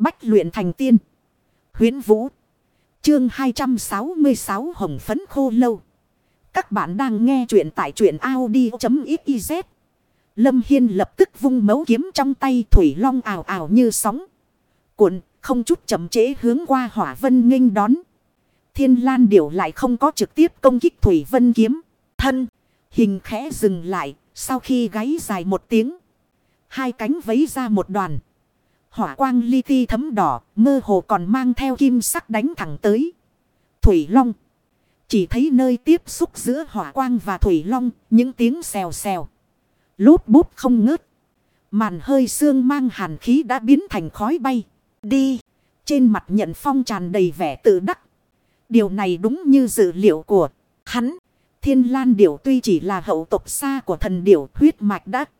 Bách luyện thành tiên. huyễn Vũ. Chương 266 Hồng Phấn Khô Lâu. Các bạn đang nghe truyện tại truyện Audi.xyz. Lâm Hiên lập tức vung mấu kiếm trong tay Thủy Long ảo ảo như sóng. Cuộn không chút chậm chế hướng qua hỏa vân nghênh đón. Thiên Lan Điểu lại không có trực tiếp công kích Thủy Vân kiếm. Thân, hình khẽ dừng lại, sau khi gáy dài một tiếng. Hai cánh vấy ra một đoàn. Hỏa quang li ti thấm đỏ, mơ hồ còn mang theo kim sắc đánh thẳng tới. Thủy Long. Chỉ thấy nơi tiếp xúc giữa hỏa quang và Thủy Long, những tiếng xèo xèo. Lút bút không ngớt. Màn hơi xương mang hàn khí đã biến thành khói bay. Đi. Trên mặt nhận phong tràn đầy vẻ tự đắc. Điều này đúng như dự liệu của hắn. Thiên lan điểu tuy chỉ là hậu tộc xa của thần điểu huyết mạch đắc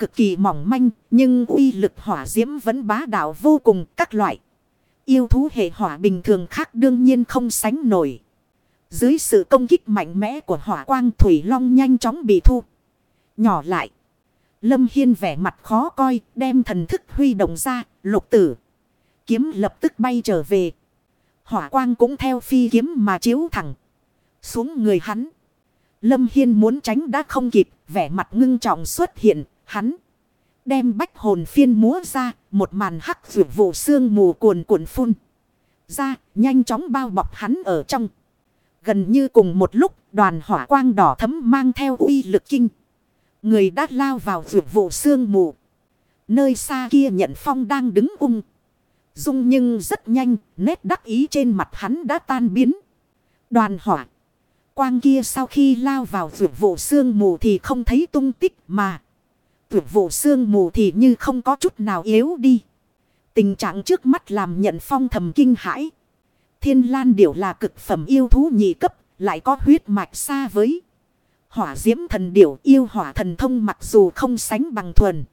cực kỳ mỏng manh, nhưng uy lực hỏa diễm vẫn bá đạo vô cùng các loại. Yêu thú hệ hỏa bình thường khác đương nhiên không sánh nổi. Dưới sự công kích mạnh mẽ của hỏa quang thủy long nhanh chóng bị thu. Nhỏ lại. Lâm Hiên vẻ mặt khó coi, đem thần thức huy động ra, lục tử. Kiếm lập tức bay trở về. Hỏa quang cũng theo phi kiếm mà chiếu thẳng. Xuống người hắn. Lâm Hiên muốn tránh đã không kịp, vẻ mặt ngưng trọng xuất hiện, Hắn đem bách hồn phiên múa ra, một màn hắc vượt vụ xương mù cuồn cuộn phun. Ra, nhanh chóng bao bọc hắn ở trong. Gần như cùng một lúc, đoàn hỏa quang đỏ thấm mang theo uy lực kinh. Người đã lao vào vượt vụ xương mù. Nơi xa kia nhận phong đang đứng ung. Dung nhưng rất nhanh, nét đắc ý trên mặt hắn đã tan biến. Đoàn hỏa. Quang kia sau khi lao vào vượt vụ xương mù thì không thấy tung tích mà tuyệt vụ sương mù thì như không có chút nào yếu đi. Tình trạng trước mắt làm nhận phong thầm kinh hãi. Thiên lan điểu là cực phẩm yêu thú nhị cấp, lại có huyết mạch xa với. Hỏa diễm thần điểu yêu hỏa thần thông mặc dù không sánh bằng thuần.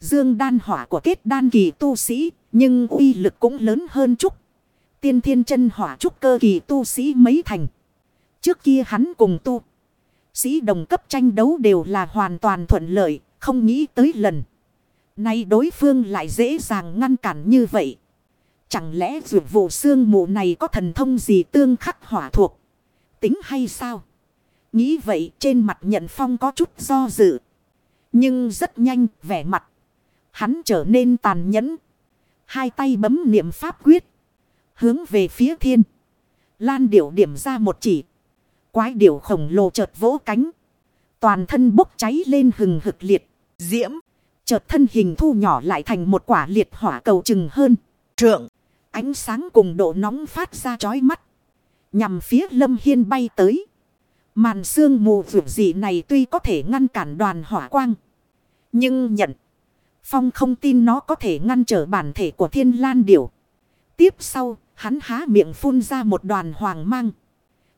Dương đan hỏa của kết đan kỳ tu sĩ, nhưng uy lực cũng lớn hơn chút. Tiên thiên chân hỏa trúc cơ kỳ tu sĩ mấy thành. Trước kia hắn cùng tu. Sĩ đồng cấp tranh đấu đều là hoàn toàn thuận lợi, không nghĩ tới lần. Nay đối phương lại dễ dàng ngăn cản như vậy. Chẳng lẽ dù vụ xương mù này có thần thông gì tương khắc hỏa thuộc. Tính hay sao? Nghĩ vậy trên mặt nhận phong có chút do dự. Nhưng rất nhanh, vẻ mặt. Hắn trở nên tàn nhẫn. Hai tay bấm niệm pháp quyết. Hướng về phía thiên. Lan điểu điểm ra một chỉ. Quái điểu khổng lồ chợt vỗ cánh. Toàn thân bốc cháy lên hừng hực liệt. Diễm. Chợt thân hình thu nhỏ lại thành một quả liệt hỏa cầu chừng hơn. Trượng. Ánh sáng cùng độ nóng phát ra chói mắt. Nhằm phía lâm hiên bay tới. Màn sương mù vượt dị này tuy có thể ngăn cản đoàn hỏa quang. Nhưng nhận. Phong không tin nó có thể ngăn trở bản thể của thiên lan điểu. Tiếp sau, hắn há miệng phun ra một đoàn hoàng mang.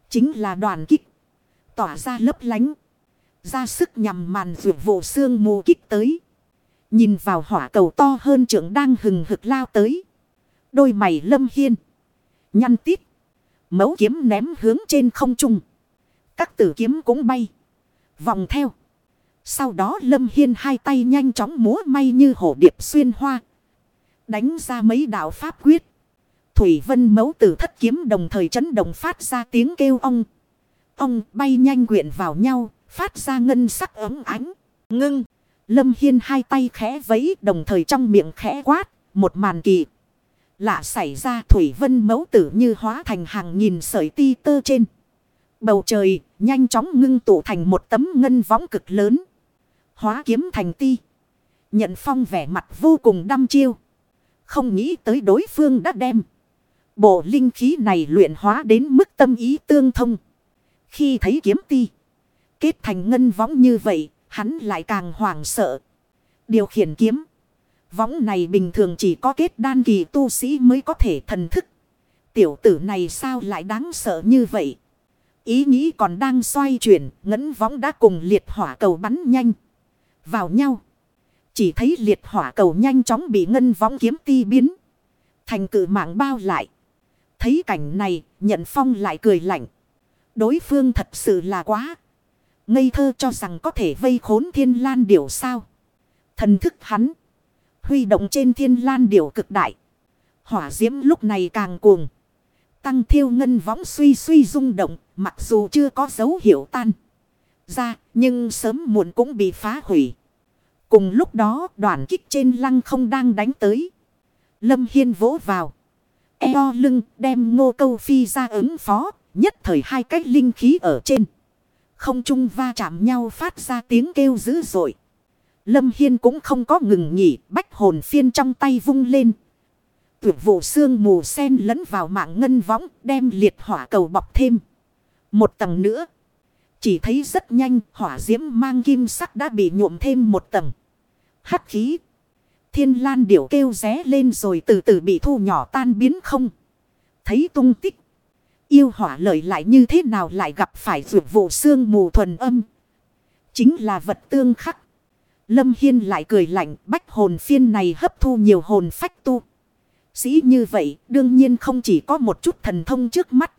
Chính là đoàn kích. Tỏa ra lấp lánh ra sức nhằm màn rượu vụ xương mù kích tới. Nhìn vào hỏa cầu to hơn trưởng đang hừng hực lao tới. Đôi mày lâm hiên. Nhăn tít. Mấu kiếm ném hướng trên không trung. Các tử kiếm cũng bay. Vòng theo. Sau đó lâm hiên hai tay nhanh chóng múa may như hổ điệp xuyên hoa. Đánh ra mấy đạo pháp quyết. Thủy vân mấu tử thất kiếm đồng thời chấn động phát ra tiếng kêu ong. Ong bay nhanh quyện vào nhau Phát ra ngân sắc ấm ánh. Ngưng. Lâm Hiên hai tay khẽ vấy đồng thời trong miệng khẽ quát. Một màn kỳ. Lạ xảy ra, thủy vân mẫu tử như hóa thành hàng nghìn sợi ti tơ trên. Bầu trời, nhanh chóng ngưng tụ thành một tấm ngân võng cực lớn. Hóa kiếm thành ti. Nhận phong vẻ mặt vô cùng đăm chiêu. Không nghĩ tới đối phương đã đem. Bộ linh khí này luyện hóa đến mức tâm ý tương thông. Khi thấy kiếm ti. Kết thành ngân võng như vậy, hắn lại càng hoảng sợ. Điều khiển kiếm. Võng này bình thường chỉ có kết đan kỳ tu sĩ mới có thể thần thức. Tiểu tử này sao lại đáng sợ như vậy? Ý nghĩ còn đang xoay chuyển, ngấn võng đã cùng liệt hỏa cầu bắn nhanh. Vào nhau. Chỉ thấy liệt hỏa cầu nhanh chóng bị ngân võng kiếm ti biến. Thành cự mạng bao lại. Thấy cảnh này, nhận phong lại cười lạnh. Đối phương thật sự là quá Ngây thơ cho rằng có thể vây khốn thiên lan điểu sao. Thần thức hắn. Huy động trên thiên lan điểu cực đại. Hỏa diễm lúc này càng cuồng. Tăng thiêu ngân võng suy suy rung động, mặc dù chưa có dấu hiệu tan. Ra, nhưng sớm muộn cũng bị phá hủy. Cùng lúc đó, đoàn kích trên lăng không đang đánh tới. Lâm Hiên vỗ vào. Eo lưng đem ngô câu phi ra ứng phó. Nhất thời hai cách linh khí ở trên. Không trung va chạm nhau phát ra tiếng kêu dữ dội. Lâm Hiên cũng không có ngừng nghỉ. Bách hồn phiên trong tay vung lên. Tuyệt vụ xương mù sen lẫn vào mạng ngân võng. Đem liệt hỏa cầu bọc thêm. Một tầng nữa. Chỉ thấy rất nhanh, hỏa diễm mang kim sắc đã bị nhuộm thêm một tầng. Hắc khí. Thiên lan điểu kêu ré lên rồi từ từ bị thu nhỏ tan biến không. Thấy tung tích. Yêu hỏa lợi lại như thế nào lại gặp phải vượt vụ xương mù thuần âm. Chính là vật tương khắc. Lâm Hiên lại cười lạnh bách hồn phiên này hấp thu nhiều hồn phách tu. Sĩ như vậy đương nhiên không chỉ có một chút thần thông trước mắt.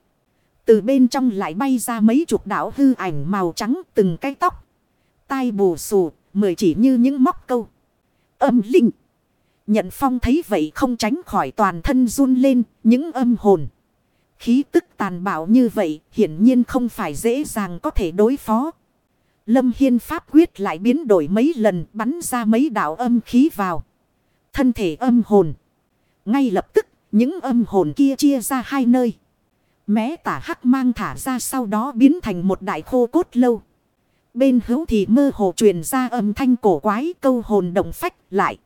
Từ bên trong lại bay ra mấy chục đảo hư ảnh màu trắng từng cái tóc. Tai bù xù, mười chỉ như những móc câu. Âm linh. Nhận phong thấy vậy không tránh khỏi toàn thân run lên những âm hồn. Khí tức tàn bạo như vậy, hiển nhiên không phải dễ dàng có thể đối phó. Lâm Hiên Pháp quyết lại biến đổi mấy lần, bắn ra mấy đạo âm khí vào. Thân thể âm hồn. Ngay lập tức, những âm hồn kia chia ra hai nơi. Mé tả hắc mang thả ra sau đó biến thành một đại khô cốt lâu. Bên hữu thì mơ hồ truyền ra âm thanh cổ quái câu hồn động phách lại.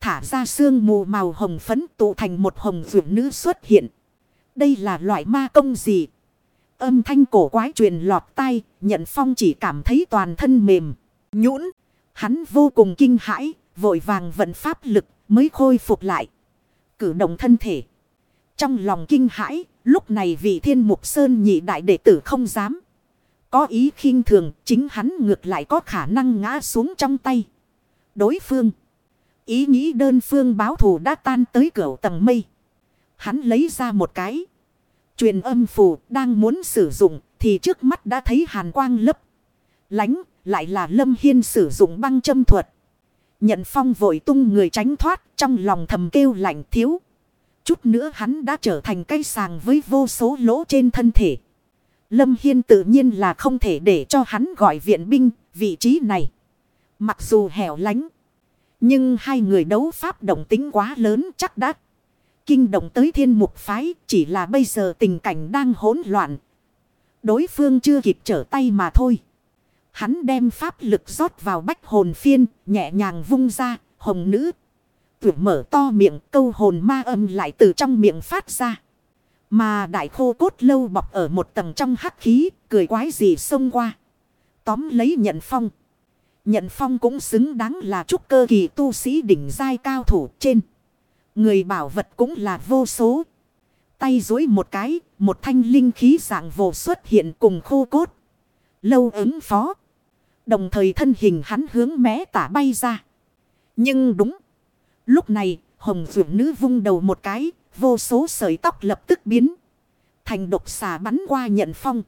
Thả ra xương mù màu hồng phấn tụ thành một hồng vượng nữ xuất hiện. Đây là loại ma công gì? Âm thanh cổ quái truyền lọt tai, nhận phong chỉ cảm thấy toàn thân mềm, nhũn. Hắn vô cùng kinh hãi, vội vàng vận pháp lực mới khôi phục lại. Cử động thân thể. Trong lòng kinh hãi, lúc này vị thiên mục sơn nhị đại đệ tử không dám. Có ý khinh thường, chính hắn ngược lại có khả năng ngã xuống trong tay. Đối phương. Ý nghĩ đơn phương báo thù đã tan tới cửa tầng mây. Hắn lấy ra một cái. Truyền âm phù đang muốn sử dụng thì trước mắt đã thấy hàn quang lấp. Lánh lại là lâm hiên sử dụng băng châm thuật. Nhận phong vội tung người tránh thoát, trong lòng thầm kêu lạnh thiếu. Chút nữa hắn đã trở thành cây sàng với vô số lỗ trên thân thể. Lâm Hiên tự nhiên là không thể để cho hắn gọi viện binh vị trí này. Mặc dù hẻo lánh. Nhưng hai người đấu pháp động tính quá lớn chắc đã. Kinh động tới thiên mục phái chỉ là bây giờ tình cảnh đang hỗn loạn. Đối phương chưa kịp trở tay mà thôi. Hắn đem pháp lực rót vào bách hồn phiên, nhẹ nhàng vung ra, hồng nữ. Tuyệt mở to miệng, câu hồn ma âm lại từ trong miệng phát ra. Mà đại khô cốt lâu bọc ở một tầng trong hắc khí, cười quái gì xông qua. Tóm lấy nhận phong. Nhận phong cũng xứng đáng là trúc cơ kỳ tu sĩ đỉnh giai cao thủ trên. Người bảo vật cũng là vô số. Tay dối một cái, một thanh linh khí dạng vô xuất hiện cùng khô cốt. Lâu ứng phó. Đồng thời thân hình hắn hướng mé tả bay ra. Nhưng đúng. Lúc này, hồng vượng nữ vung đầu một cái, vô số sợi tóc lập tức biến. Thành độc xà bắn qua nhận phong.